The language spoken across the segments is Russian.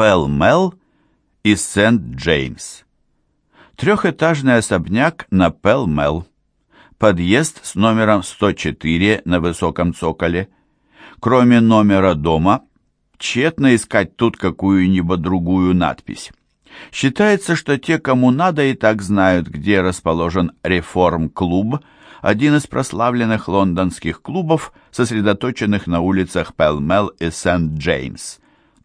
Пелмел и Сент-Джеймс. Трехэтажный особняк на Пелмел. Подъезд с номером 104 на высоком цоколе. Кроме номера дома, тщетно искать тут какую-нибудь другую надпись. Считается, что те, кому надо, и так знают, где расположен реформ-клуб, один из прославленных лондонских клубов, сосредоточенных на улицах Пелмел и Сент-Джеймс.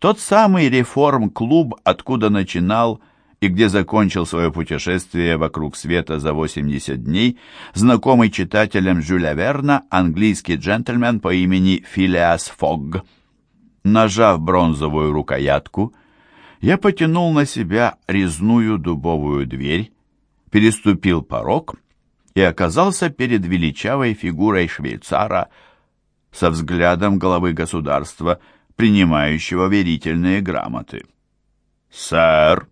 Тот самый реформ-клуб, откуда начинал и где закончил свое путешествие вокруг света за 80 дней, знакомый читателям Жюля Верна английский джентльмен по имени Филиас Фогг. Нажав бронзовую рукоятку, я потянул на себя резную дубовую дверь, переступил порог и оказался перед величавой фигурой швейцара со взглядом главы государства, принимающего верительные грамоты. «Сэр!»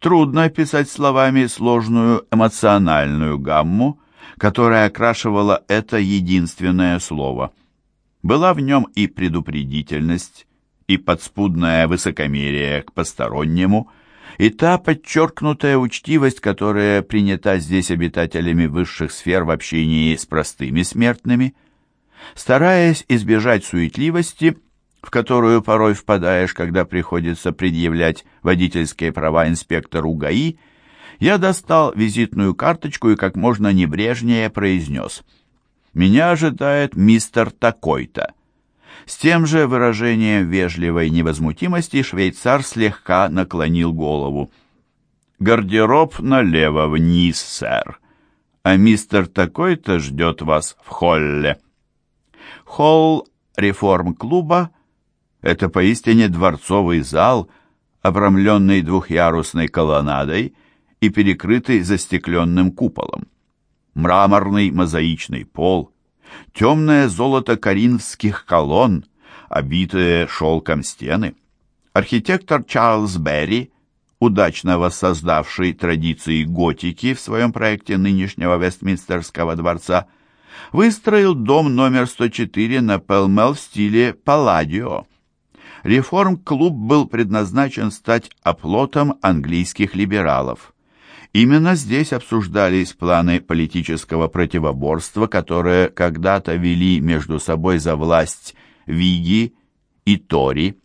Трудно описать словами сложную эмоциональную гамму, которая окрашивала это единственное слово. Была в нем и предупредительность, и подспудное высокомерие к постороннему, и та подчеркнутая учтивость, которая принята здесь обитателями высших сфер в общении с простыми смертными. Стараясь избежать суетливости, в которую порой впадаешь, когда приходится предъявлять водительские права инспектору ГАИ, я достал визитную карточку и как можно небрежнее произнес «Меня ожидает мистер такой-то». С тем же выражением вежливой невозмутимости швейцар слегка наклонил голову. «Гардероб налево вниз, сэр, а мистер такой-то ждет вас в холле». Холл реформ-клуба — это поистине дворцовый зал, обрамленный двухъярусной колоннадой и перекрытый застекленным куполом. Мраморный мозаичный пол — темное золото коринфских колонн, обитые шелком стены. Архитектор Чарльз Берри, удачно воссоздавший традиции готики в своем проекте нынешнего Вестминстерского дворца, выстроил дом номер 104 на Пелмел в стиле Палладио. Реформ-клуб был предназначен стать оплотом английских либералов. Именно здесь обсуждались планы политического противоборства, которые когда-то вели между собой за власть Виги и Тори.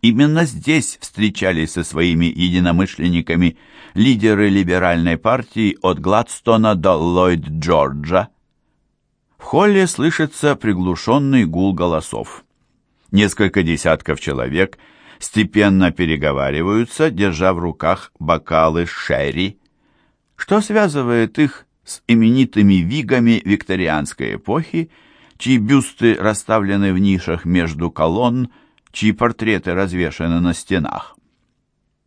Именно здесь встречались со своими единомышленниками лидеры либеральной партии от Гладстона до Ллойд-Джорджа. В холле слышится приглушенный гул голосов. Несколько десятков человек – степенно переговариваются, держа в руках бокалы шерри. Что связывает их с именитыми вигами викторианской эпохи, чьи бюсты расставлены в нишах между колонн, чьи портреты развешаны на стенах?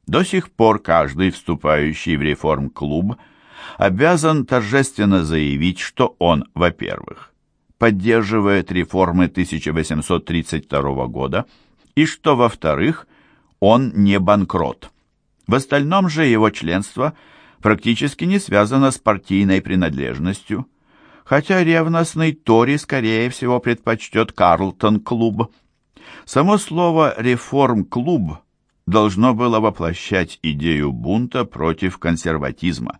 До сих пор каждый, вступающий в реформ-клуб, обязан торжественно заявить, что он, во-первых, поддерживает реформы 1832 года, и что, во-вторых, он не банкрот. В остальном же его членство практически не связано с партийной принадлежностью, хотя ревностный Тори, скорее всего, предпочтет Карлтон-клуб. Само слово «реформ-клуб» должно было воплощать идею бунта против консерватизма.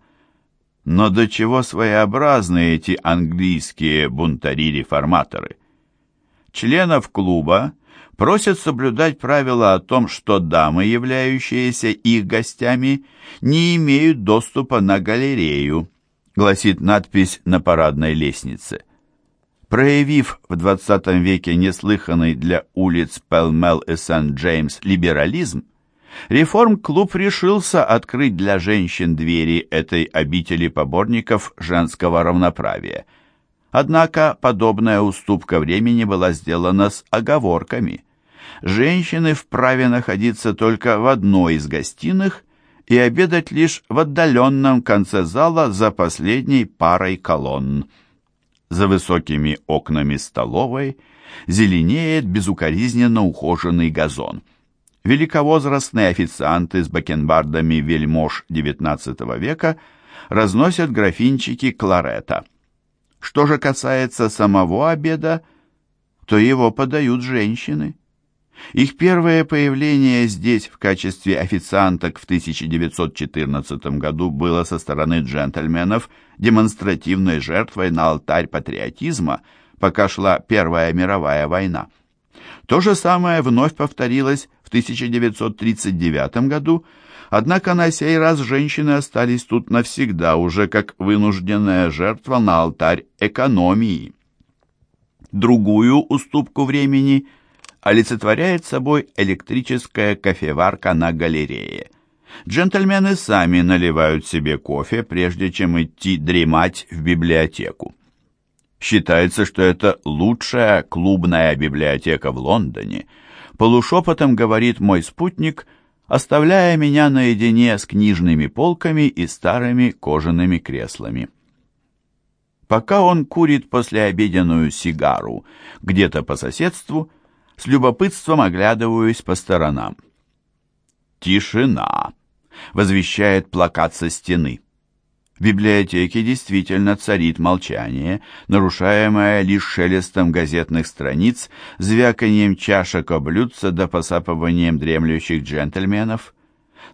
Но до чего своеобразны эти английские бунтари-реформаторы? Членов клуба – просят соблюдать правила о том, что дамы, являющиеся их гостями, не имеют доступа на галерею, гласит надпись на парадной лестнице. Проявив в XX веке неслыханный для улиц Пелмел и Сент-Джеймс либерализм, реформ-клуб решился открыть для женщин двери этой обители поборников женского равноправия. Однако подобная уступка времени была сделана с оговорками женщины вправе находиться только в одной из гостиных и обедать лишь в отдаленном конце зала за последней парой колонн. За высокими окнами столовой зеленеет безукоризненно ухоженный газон. Великовозрастные официанты с бакенбардами вельмож XIX века разносят графинчики кларета. Что же касается самого обеда, то его подают женщины. Их первое появление здесь в качестве официанток в 1914 году было со стороны джентльменов демонстративной жертвой на алтарь патриотизма, пока шла Первая мировая война. То же самое вновь повторилось в 1939 году, однако на сей раз женщины остались тут навсегда, уже как вынужденная жертва на алтарь экономии. Другую уступку времени олицетворяет собой электрическая кофеварка на галерее. Джентльмены сами наливают себе кофе, прежде чем идти дремать в библиотеку. Считается, что это лучшая клубная библиотека в Лондоне. Полушепотом говорит мой спутник, оставляя меня наедине с книжными полками и старыми кожаными креслами. Пока он курит послеобеденную сигару где-то по соседству, с любопытством оглядываюсь по сторонам. «Тишина!» — возвещает плакат со стены. В библиотеке действительно царит молчание, нарушаемое лишь шелестом газетных страниц, звяканием чашек о блюдца да посапыванием дремлющих джентльменов.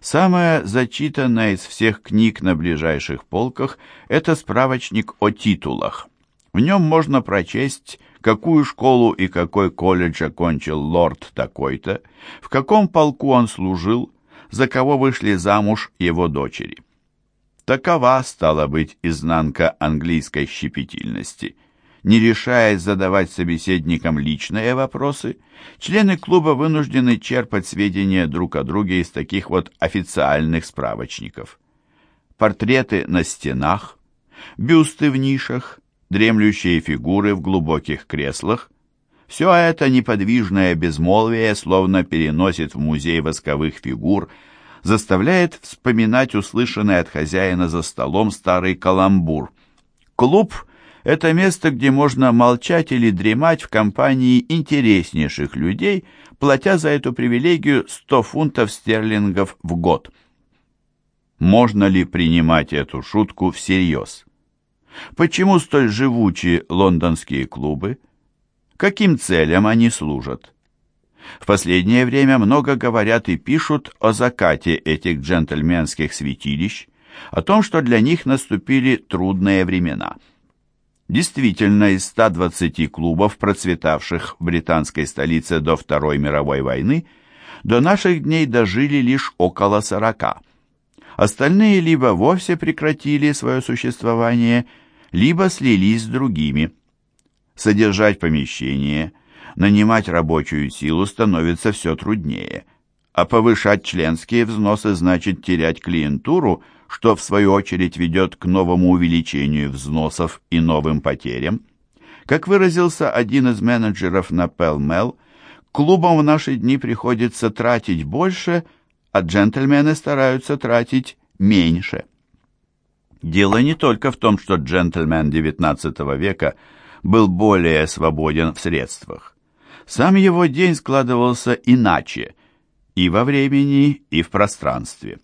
Самая зачитанная из всех книг на ближайших полках – это справочник о титулах. В нем можно прочесть, какую школу и какой колледж окончил лорд такой-то, в каком полку он служил, за кого вышли замуж его дочери. Такова стала быть изнанка английской щепетильности. Не решаясь задавать собеседникам личные вопросы, члены клуба вынуждены черпать сведения друг о друге из таких вот официальных справочников. Портреты на стенах, бюсты в нишах, дремлющие фигуры в глубоких креслах. Все это неподвижное безмолвие словно переносит в музей восковых фигур – заставляет вспоминать услышанный от хозяина за столом старый каламбур. Клуб – это место, где можно молчать или дремать в компании интереснейших людей, платя за эту привилегию 100 фунтов стерлингов в год. Можно ли принимать эту шутку всерьез? Почему столь живучи лондонские клубы? Каким целям они служат? В последнее время много говорят и пишут о закате этих джентльменских святилищ, о том, что для них наступили трудные времена. Действительно, из 120 клубов, процветавших в британской столице до Второй мировой войны, до наших дней дожили лишь около 40. Остальные либо вовсе прекратили свое существование, либо слились с другими. Содержать помещение – нанимать рабочую силу становится все труднее, а повышать членские взносы значит терять клиентуру, что в свою очередь ведет к новому увеличению взносов и новым потерям. Как выразился один из менеджеров на Pell клубам в наши дни приходится тратить больше, а джентльмены стараются тратить меньше. Дело не только в том, что джентльмен XIX века был более свободен в средствах. Сам его день складывался иначе, и во времени, и в пространстве.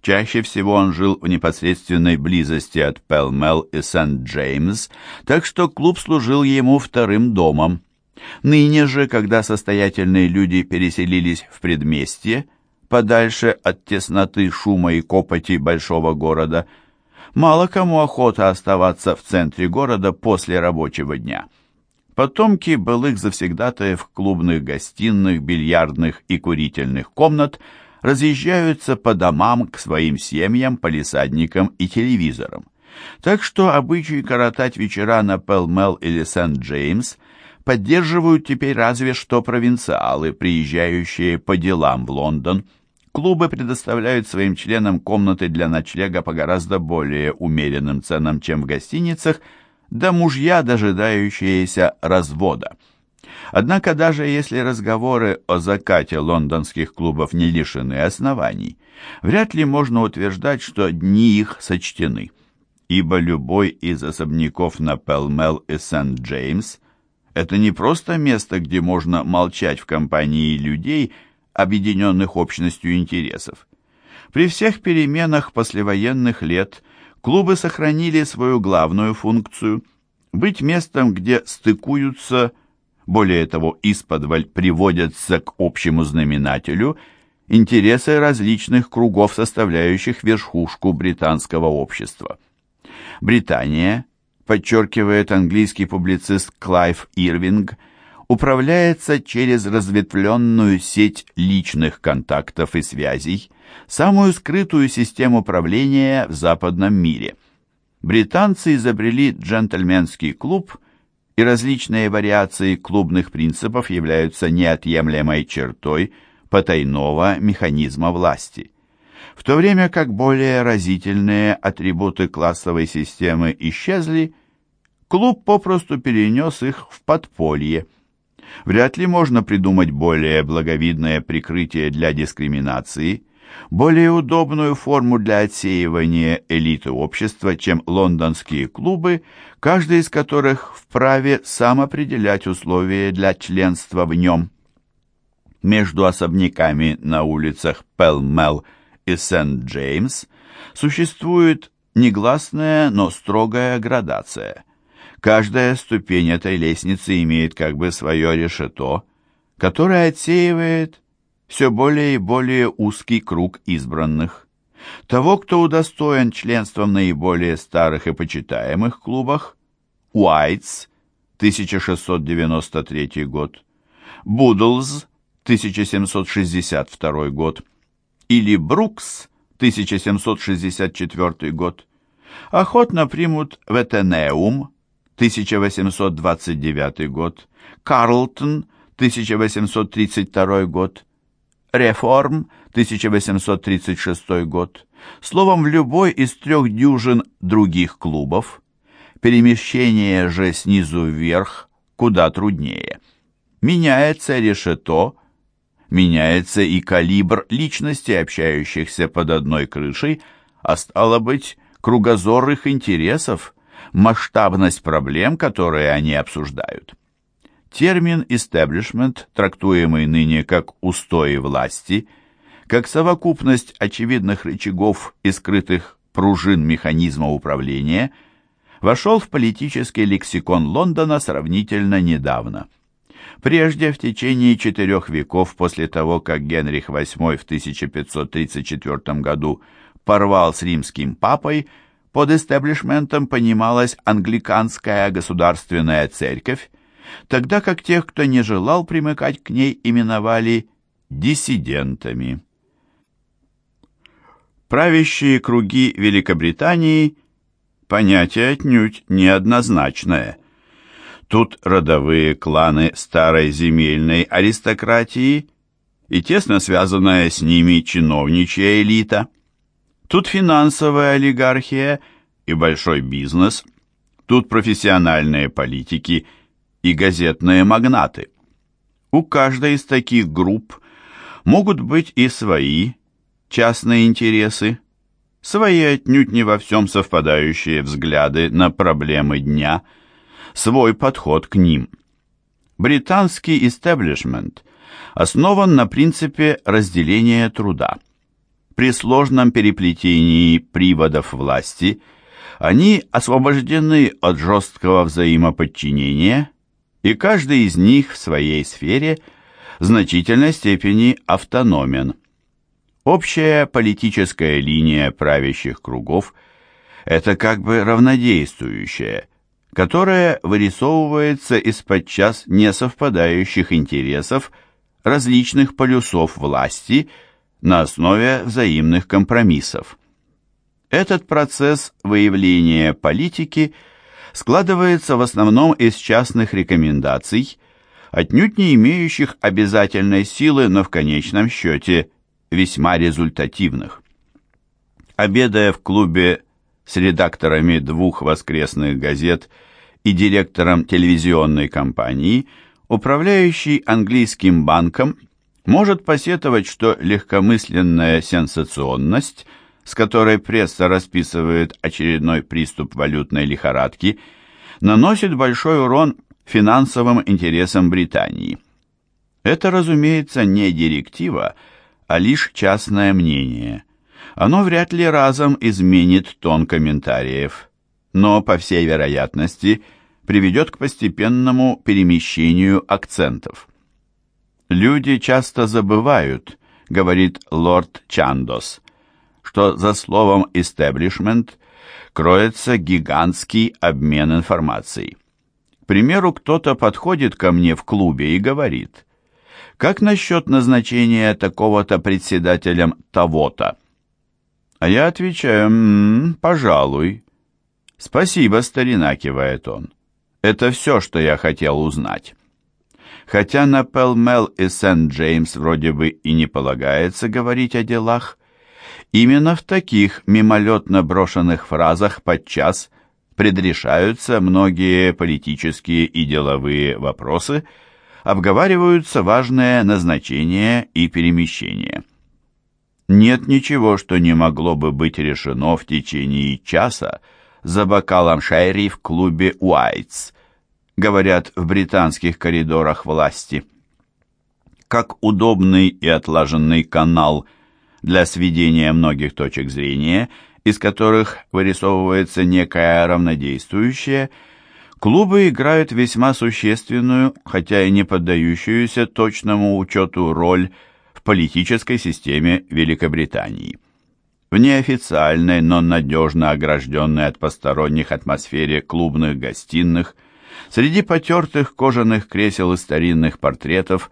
Чаще всего он жил в непосредственной близости от Пелмел и Сент-Джеймс, так что клуб служил ему вторым домом. Ныне же, когда состоятельные люди переселились в предместье, подальше от тесноты, шума и копоти большого города, мало кому охота оставаться в центре города после рабочего дня. Потомки былых завсегдатаев клубных гостиных, бильярдных и курительных комнат разъезжаются по домам к своим семьям, полисадникам и телевизорам. Так что обычай коротать вечера на Пелмел или Сент-Джеймс поддерживают теперь разве что провинциалы, приезжающие по делам в Лондон. Клубы предоставляют своим членам комнаты для ночлега по гораздо более умеренным ценам, чем в гостиницах – да мужья, дожидающиеся развода. Однако даже если разговоры о закате лондонских клубов не лишены оснований, вряд ли можно утверждать, что дни их сочтены, ибо любой из особняков на Пелмел и Сент-Джеймс – это не просто место, где можно молчать в компании людей, объединенных общностью интересов. При всех переменах послевоенных лет – Клубы сохранили свою главную функцию – быть местом, где стыкуются, более того, исподволь приводятся к общему знаменателю интересы различных кругов, составляющих верхушку британского общества. Британия, подчеркивает английский публицист Клайв Ирвинг, управляется через разветвленную сеть личных контактов и связей, самую скрытую систему правления в западном мире. Британцы изобрели джентльменский клуб, и различные вариации клубных принципов являются неотъемлемой чертой потайного механизма власти. В то время как более разительные атрибуты классовой системы исчезли, клуб попросту перенес их в подполье – Вряд ли можно придумать более благовидное прикрытие для дискриминации, более удобную форму для отсеивания элиты общества, чем лондонские клубы, каждый из которых вправе сам определять условия для членства в нем. Между особняками на улицах Пелмел и Сент-Джеймс существует негласная, но строгая градация. Каждая ступень этой лестницы имеет как бы свое решето, которое отсеивает все более и более узкий круг избранных. Того, кто удостоен членства в наиболее старых и почитаемых клубах, Уайтс, 1693 год, Будлз, 1762 год, или Брукс, 1764 год, охотно примут в Этенеум, 1829 год, Карлтон, 1832 год, Реформ, 1836 год, словом, в любой из трех дюжин других клубов. Перемещение же снизу вверх куда труднее. Меняется решето, меняется и калибр личностей, общающихся под одной крышей, а стало быть, кругозор их интересов – масштабность проблем, которые они обсуждают. Термин «истеблишмент», трактуемый ныне как «устои власти», как совокупность очевидных рычагов и скрытых пружин механизма управления, вошел в политический лексикон Лондона сравнительно недавно. Прежде, в течение четырех веков после того, как Генрих VIII в 1534 году порвал с римским папой, под истеблишментом понималась англиканская государственная церковь, тогда как тех, кто не желал примыкать к ней, именовали диссидентами. Правящие круги Великобритании – понятие отнюдь неоднозначное. Тут родовые кланы старой земельной аристократии и тесно связанная с ними чиновничья элита – Тут финансовая олигархия и большой бизнес, тут профессиональные политики и газетные магнаты. У каждой из таких групп могут быть и свои частные интересы, свои отнюдь не во всем совпадающие взгляды на проблемы дня, свой подход к ним. Британский истеблишмент основан на принципе разделения труда. При сложном переплетении приводов власти они освобождены от жесткого взаимоподчинения, и каждый из них в своей сфере в значительной степени автономен. Общая политическая линия правящих кругов – это как бы равнодействующая, которая вырисовывается из подчас несовпадающих интересов различных полюсов власти – на основе взаимных компромиссов. Этот процесс выявления политики складывается в основном из частных рекомендаций, отнюдь не имеющих обязательной силы, но в конечном счете весьма результативных. Обедая в клубе с редакторами двух воскресных газет и директором телевизионной компании, управляющий английским банком может посетовать, что легкомысленная сенсационность, с которой пресса расписывает очередной приступ валютной лихорадки, наносит большой урон финансовым интересам Британии. Это, разумеется, не директива, а лишь частное мнение. Оно вряд ли разом изменит тон комментариев, но, по всей вероятности, приведет к постепенному перемещению акцентов. «Люди часто забывают», — говорит лорд Чандос, что за словом «истеблишмент» кроется гигантский обмен информацией. К примеру, кто-то подходит ко мне в клубе и говорит, «Как насчет назначения такого-то председателем того-то?» А я отвечаю, «М -м, «Пожалуй». «Спасибо, старина», — кивает он. «Это все, что я хотел узнать». Хотя на Пелмел и Сент-Джеймс вроде бы и не полагается говорить о делах, именно в таких мимолетно брошенных фразах подчас предрешаются многие политические и деловые вопросы, обговариваются важные назначения и перемещения. Нет ничего, что не могло бы быть решено в течение часа за бокалом шайри в клубе «Уайтс», говорят в британских коридорах власти. Как удобный и отлаженный канал для сведения многих точек зрения, из которых вырисовывается некая равнодействующая, клубы играют весьма существенную, хотя и не поддающуюся точному учету роль в политической системе Великобритании. В неофициальной, но надежно огражденной от посторонних атмосфере клубных гостиных – Среди потертых кожаных кресел и старинных портретов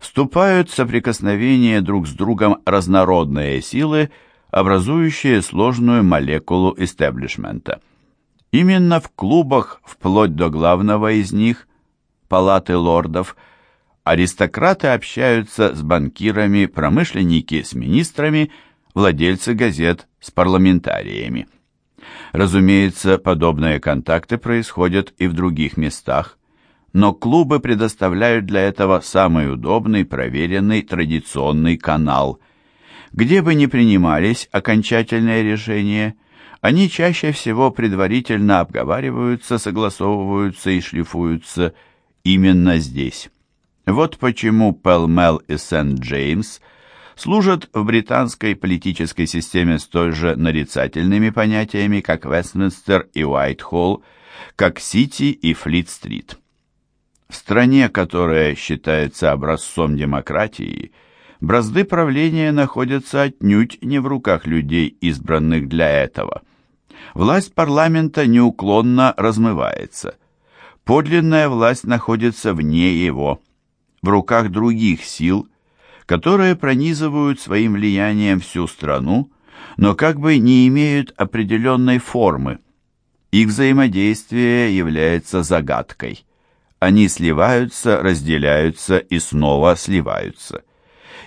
вступают в соприкосновение друг с другом разнородные силы, образующие сложную молекулу истеблишмента. Именно в клубах, вплоть до главного из них, палаты лордов, аристократы общаются с банкирами, промышленники с министрами, владельцы газет с парламентариями. Разумеется, подобные контакты происходят и в других местах, но клубы предоставляют для этого самый удобный, проверенный, традиционный канал. Где бы ни принимались окончательные решения, они чаще всего предварительно обговариваются, согласовываются и шлифуются именно здесь. Вот почему Пелмел и Сент-Джеймс – служат в британской политической системе столь же нарицательными понятиями, как Вестминстер и Уайтхолл, как Сити и Флит-стрит. В стране, которая считается образцом демократии, бразды правления находятся отнюдь не в руках людей, избранных для этого. Власть парламента неуклонно размывается. Подлинная власть находится вне его, в руках других сил – которые пронизывают своим влиянием всю страну, но как бы не имеют определенной формы. Их взаимодействие является загадкой. Они сливаются, разделяются и снова сливаются.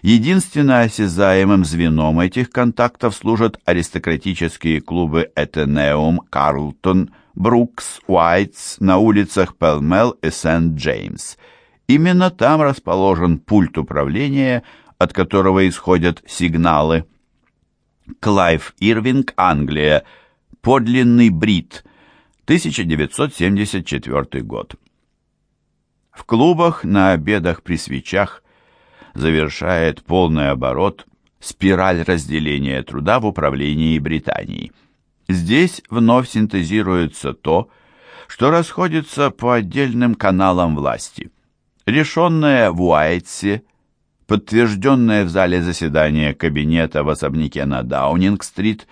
Единственно осязаемым звеном этих контактов служат аристократические клубы Этенеум, Карлтон, Брукс, Уайтс на улицах Пелмел и Сент-Джеймс – Именно там расположен пульт управления, от которого исходят сигналы. Клайв Ирвинг, Англия. Подлинный брит. 1974 год. В клубах на обедах при свечах завершает полный оборот спираль разделения труда в управлении Британией. Здесь вновь синтезируется то, что расходится по отдельным каналам власти – решенное в Уайтсе, подтвержденное в зале заседания кабинета в особняке на Даунинг-стрит,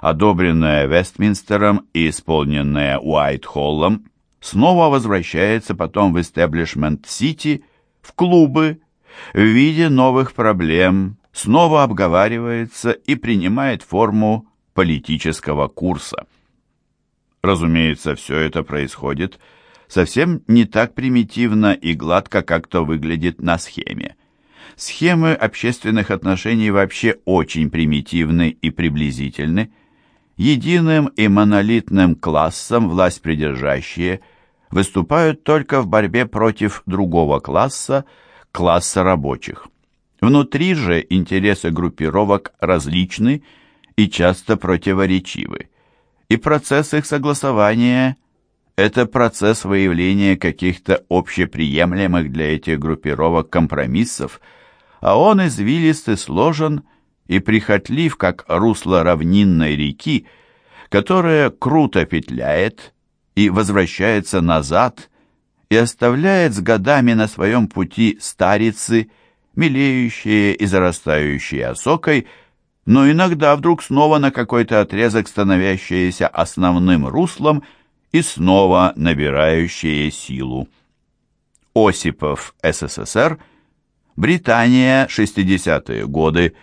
одобренное Вестминстером и исполненное Уайт-Холлом, снова возвращается потом в Истеблишмент-Сити, в клубы, в виде новых проблем, снова обговаривается и принимает форму политического курса. Разумеется, все это происходит – совсем не так примитивно и гладко, как то выглядит на схеме. Схемы общественных отношений вообще очень примитивны и приблизительны. Единым и монолитным классом власть придержащие выступают только в борьбе против другого класса, класса рабочих. Внутри же интересы группировок различны и часто противоречивы, и процесс их согласования – это процесс выявления каких-то общеприемлемых для этих группировок компромиссов, а он извилист и сложен и прихотлив, как русло равнинной реки, которая круто петляет, и возвращается назад и оставляет с годами на своем пути старицы, мелеющие и зарастающие осокой, но иногда вдруг снова на какой-то отрезок становящиеся основным руслом и снова набирающие силу. Осипов, СССР, Британия, 60-е годы,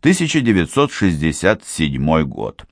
1967 год.